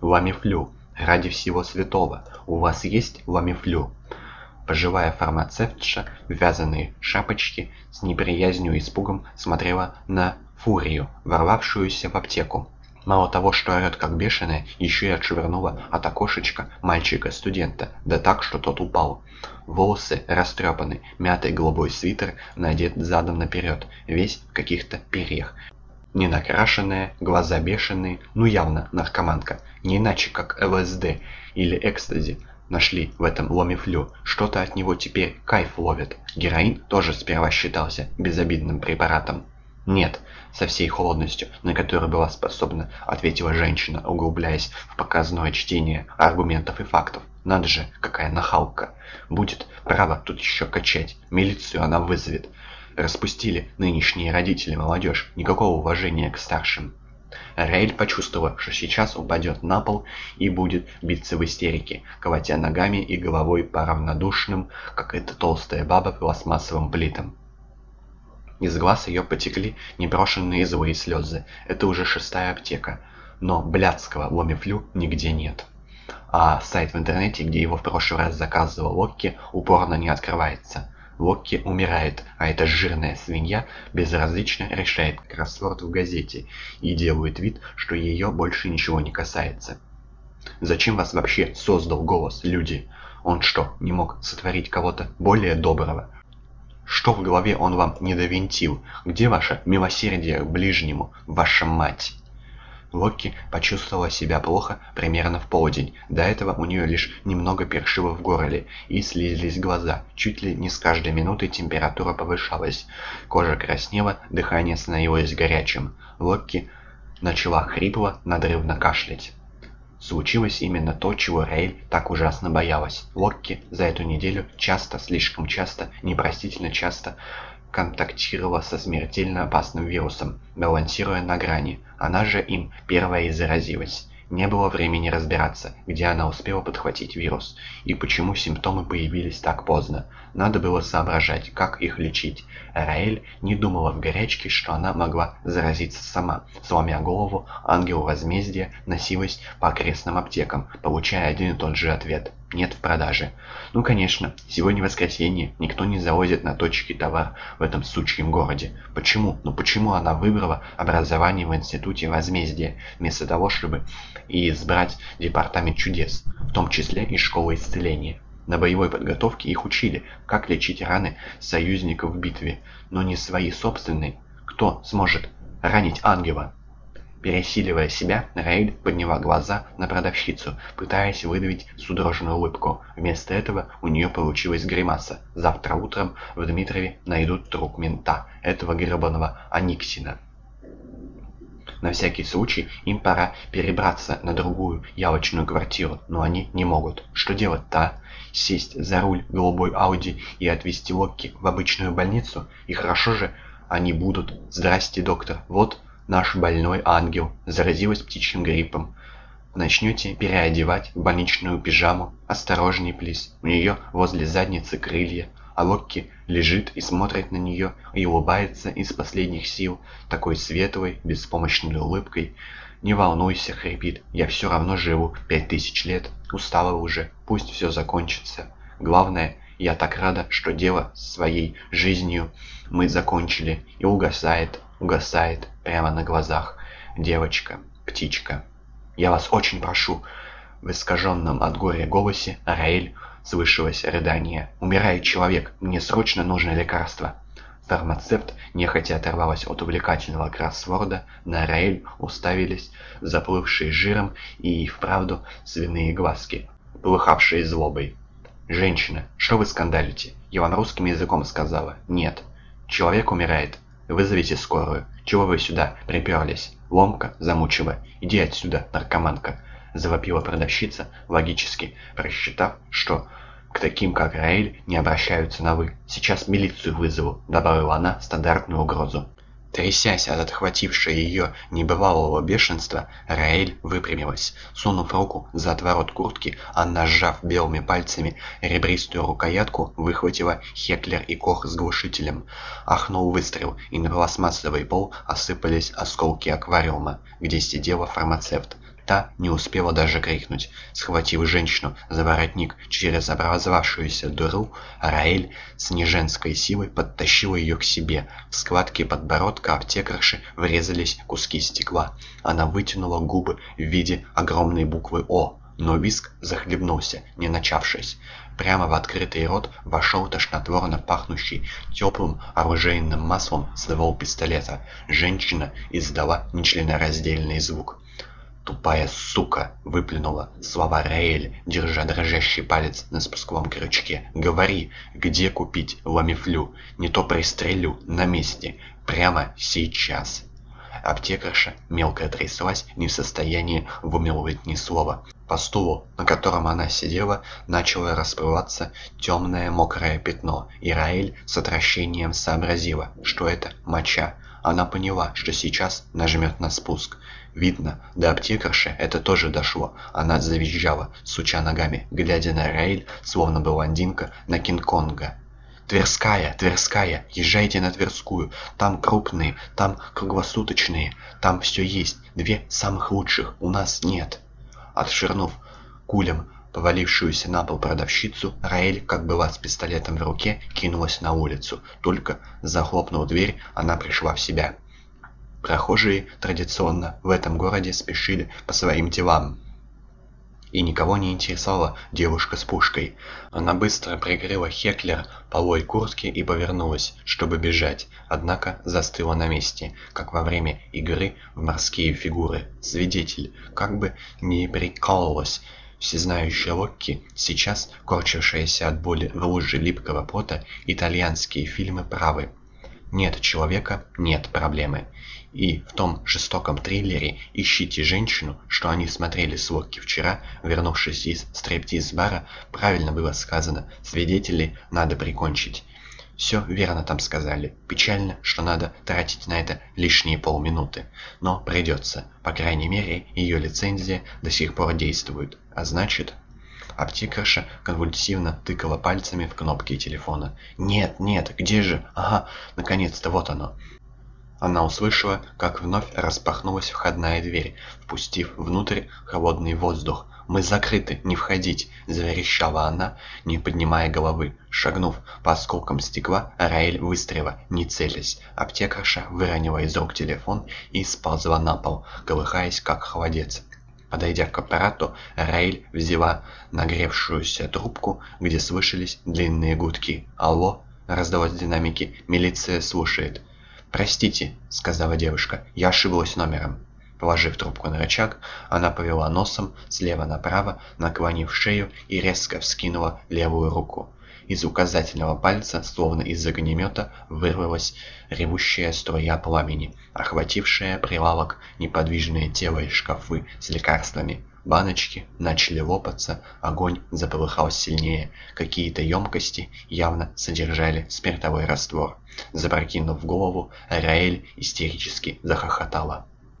Ламифлю! Ради всего святого! У вас есть ламифлю?» Пожилая фармацевтша в вязаной шапочке с неприязнью и испугом смотрела на фурию, ворвавшуюся в аптеку. Мало того, что орет как бешеная, еще и отшвырнула от окошечка мальчика-студента, да так, что тот упал. Волосы растрепаны, мятый голубой свитер надет задом наперед, весь в каких-то перьях. Не накрашенная, глаза бешеные, ну явно наркоманка, не иначе как ЛСД или экстази. Нашли в этом ломифлю, что-то от него теперь кайф ловит. Героин тоже сперва считался безобидным препаратом. «Нет», — со всей холодностью, на которую была способна, ответила женщина, углубляясь в показное чтение аргументов и фактов. «Надо же, какая нахалка! Будет право тут еще качать, милицию она вызовет. Распустили нынешние родители молодежь, никакого уважения к старшим». Раэль почувствовала, что сейчас упадет на пол и будет биться в истерике, колотя ногами и головой по равнодушным, как эта толстая баба, пластмассовым плитам. Из глаз ее потекли непрошенные злые слезы. Это уже шестая аптека. Но блядского ломифлю нигде нет. А сайт в интернете, где его в прошлый раз заказывал Локки, упорно не открывается. Локки умирает, а эта жирная свинья безразлично решает кроссворд в газете и делает вид, что ее больше ничего не касается. Зачем вас вообще создал голос, люди? Он что, не мог сотворить кого-то более доброго? Что в голове он вам не довинтил? Где ваше милосердие к ближнему, ваша мать?» Локки почувствовала себя плохо примерно в полдень. До этого у нее лишь немного першило в горле и слезлись глаза. Чуть ли не с каждой минутой температура повышалась. Кожа краснела, дыхание становилось горячим. Локки начала хрипло, надрывно кашлять. Случилось именно то, чего Рейль так ужасно боялась. Локки за эту неделю часто, слишком часто, непростительно часто контактировала со смертельно опасным вирусом, балансируя на грани. Она же им первая и заразилась. Не было времени разбираться, где она успела подхватить вирус, и почему симптомы появились так поздно. Надо было соображать, как их лечить. Раэль не думала в горячке, что она могла заразиться сама. Сломя голову, ангел возмездия носилась по окрестным аптекам, получая один и тот же ответ – нет в продаже. Ну, конечно, сегодня воскресенье, никто не завозит на точке товар в этом сучьем городе. Почему? Ну почему она выбрала образование в Институте Возмездия, вместо того, чтобы и избрать Департамент чудес, в том числе и Школу исцеления? На боевой подготовке их учили, как лечить раны союзников в битве, но не свои собственные. Кто сможет ранить ангела? Пересиливая себя, Раэль подняла глаза на продавщицу, пытаясь выдавить судорожную улыбку. Вместо этого у нее получилась гримаса. Завтра утром в Дмитрове найдут труп мента, этого гребаного Аниксина. На всякий случай им пора перебраться на другую явочную квартиру, но они не могут. Что делать-то, а? Сесть за руль голубой Ауди и отвезти Локки в обычную больницу? И хорошо же они будут. Здрасте, доктор. Вот наш больной ангел заразилась птичьим гриппом. Начнете переодевать в больничную пижаму. Осторожней, плиз. У нее возле задницы крылья. А Локки лежит и смотрит на нее и улыбается из последних сил, такой светлой, беспомощной улыбкой. «Не волнуйся», — хрипит, — «я все равно живу пять тысяч лет. Устала уже, пусть все закончится. Главное, я так рада, что дело своей жизнью мы закончили, и угасает, угасает прямо на глазах. Девочка, птичка. Я вас очень прошу. В искаженном от горя голосе Раэль слышалось рыдание. «Умирает человек, мне срочно нужно лекарство». Фармацевт нехотя оторвалась от увлекательного кроссворда, на Раэль уставились заплывшие жиром и вправду свиные глазки, полыхавшие злобой. «Женщина, что вы скандалите? Я вам русским языком сказала. Нет. Человек умирает. Вызовите скорую. Чего вы сюда приперлись? Ломка замучила. Иди отсюда, наркоманка!» Завопила продавщица, логически просчитав, что к таким, как Раэль, не обращаются на «вы». «Сейчас милицию вызову», — добавила она стандартную угрозу. Трясясь от отхватившей ее небывалого бешенства, Раэль выпрямилась. Сунув руку за отворот куртки, она, сжав белыми пальцами ребристую рукоятку, выхватила Хеклер и Кох с глушителем. Ахнул выстрел, и на пластмассовый пол осыпались осколки аквариума, где сидела фармацевт. Та не успела даже крикнуть. Схватив женщину за воротник через образовавшуюся дыру, Раэль с неженской силой подтащила ее к себе. В складке подбородка аптекарши врезались куски стекла. Она вытянула губы в виде огромной буквы «О», но виск захлебнулся, не начавшись. Прямо в открытый рот вошел тошнотворно пахнущий теплым оружейным маслом ствол пистолета. Женщина издала нечленораздельный звук. «Тупая сука!» — выплюнула слова Раэль, держа дрожащий палец на спусковом крючке. «Говори, где купить ламифлю? Не то пристрелю на месте. Прямо сейчас!» Аптекарша мелко тряслась, не в состоянии вымелвать ни слова. По стулу, на котором она сидела, начало расплываться темное мокрое пятно, и Раэль с отвращением сообразила, что это моча. Она поняла, что сейчас нажмет на спуск. Видно, до аптекарши это тоже дошло. Она завизжала, суча ногами, глядя на Раэль, словно блондинка на Кинг-Конга. «Тверская, Тверская, езжайте на Тверскую, там крупные, там круглосуточные, там все есть, две самых лучших, у нас нет». Отширнув кулем повалившуюся на пол продавщицу, Раэль, как была с пистолетом в руке, кинулась на улицу. Только захлопнув дверь, она пришла в себя. Прохожие традиционно в этом городе спешили по своим делам и никого не интересовала девушка с пушкой. Она быстро прикрыла Хеклер полой куртки и повернулась, чтобы бежать, однако застыла на месте, как во время игры в морские фигуры. Свидетель, как бы не прикалывалась, всезнающая Локки, сейчас, корчившаяся от боли в луже липкого пота, итальянские фильмы правы. Нет человека – нет проблемы. И в том жестоком триллере «Ищите женщину», что они смотрели с Локки вчера, вернувшись из стриптиз-бара, правильно было сказано «свидетелей надо прикончить». Все верно там сказали. Печально, что надо тратить на это лишние полминуты. Но придется. По крайней мере, ее лицензия до сих пор действует. А значит... Аптекарша конвульсивно тыкала пальцами в кнопки телефона. «Нет, нет, где же? Ага, наконец-то, вот оно!» Она услышала, как вновь распахнулась входная дверь, впустив внутрь холодный воздух. «Мы закрыты, не входить!» – заверещала она, не поднимая головы. Шагнув по осколкам стекла, Раэль выстрела, не целясь. Аптекарша выронила из рук телефон и сползла на пол, колыхаясь, как холодец. Подойдя к аппарату, Раэль взяла нагревшуюся трубку, где слышались длинные гудки. «Алло?» – раздалось в динамике. «Милиция слушает». «Простите», — сказала девушка, — «я ошиблась номером». Положив трубку на рычаг, она повела носом слева направо, наклонив шею и резко вскинула левую руку. Из указательного пальца, словно из огнемета, вырвалась ревущая струя пламени, охватившая прилавок, неподвижное тело и шкафы с лекарствами. Баночки начали лопаться, огонь заполыхал сильнее. Какие-то емкости явно содержали спиртовой раствор. Запрокинув голову, Раэль истерически захохотала.